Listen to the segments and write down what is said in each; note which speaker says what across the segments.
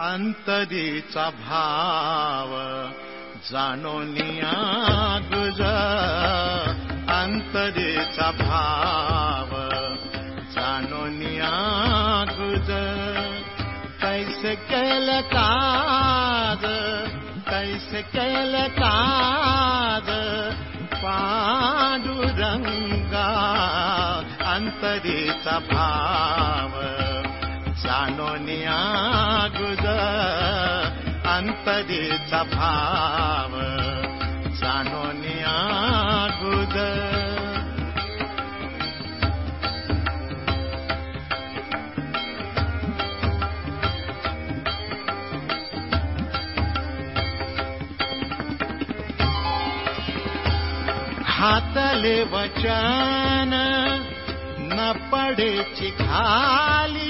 Speaker 1: अंतरीचा भाव जाणोनिया गुज. अंतरीचा भाव जाणोनिया गुज. कैसे केल काज, कैसे केल काज, पांडुरंगा अंतरीचा भाव जाणोनिया मागुद अंतरीचा भाव जाणून आगुद. हातले वचन न पडेची खाली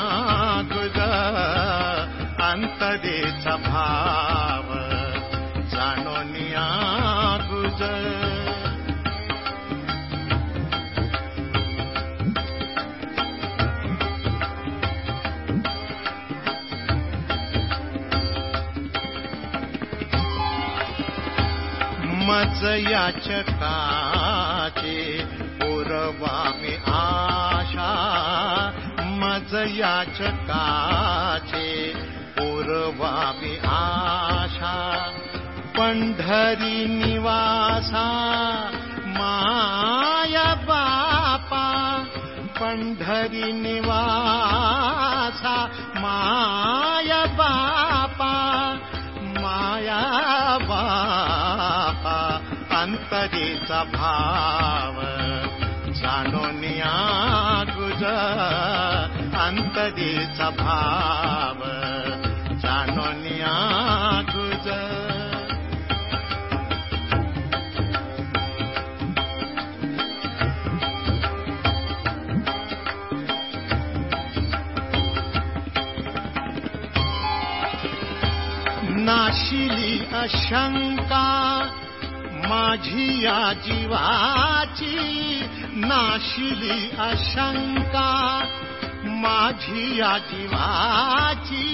Speaker 1: अंतरीचा भाव जाणोनिया गुज मज याचकाचे पुरवामी आशा मज याचकाचे पंढरी निवासा माया बापा। पंढरी निवासा माया बापा। माया बापा अंतरीचा भाव जाणोनिया गुज अंतरीचा भाव या जीवाची नाशिली अशंका माझी या जीवाची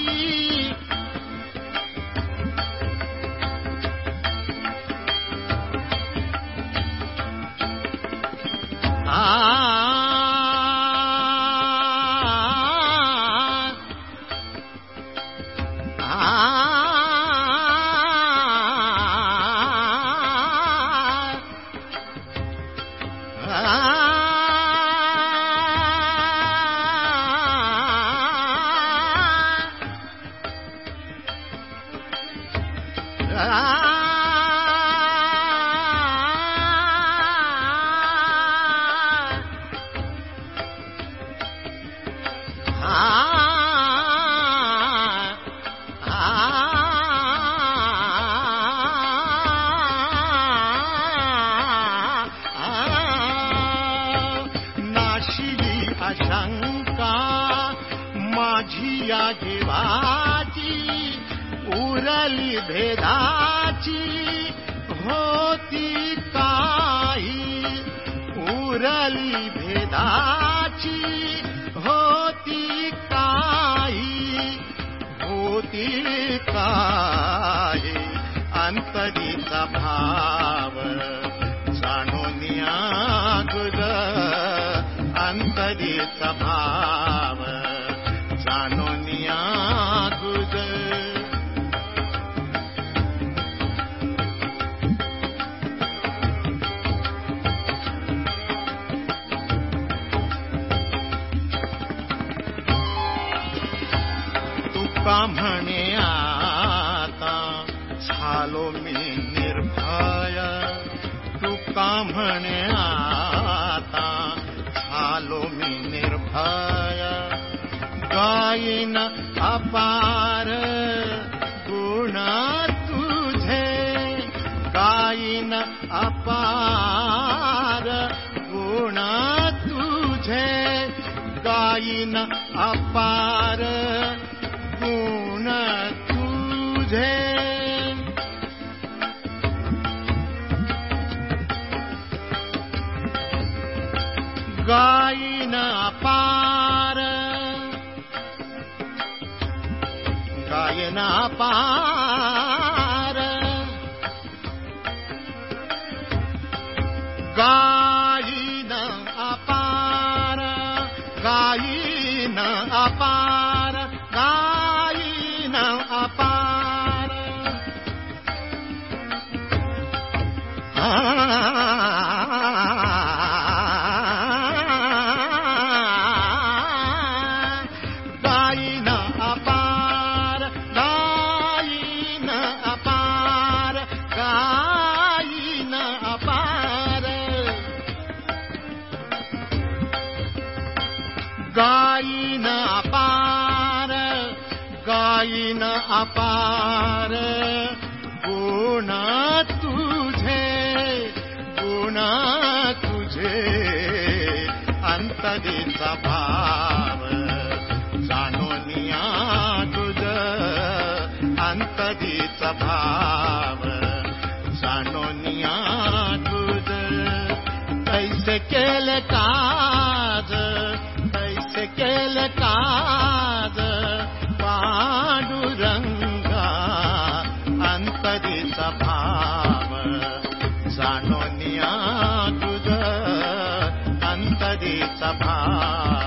Speaker 1: जीवाची उरली भेदाची होती काही. उरली भेदाची म्हणे आता झालो मी निर्भय। तुका म्हणे आता झालो मी निर्भय। गायीन अपार ಕಾಯನ ಪಾ गायन अपार गायन अपार गुण सभा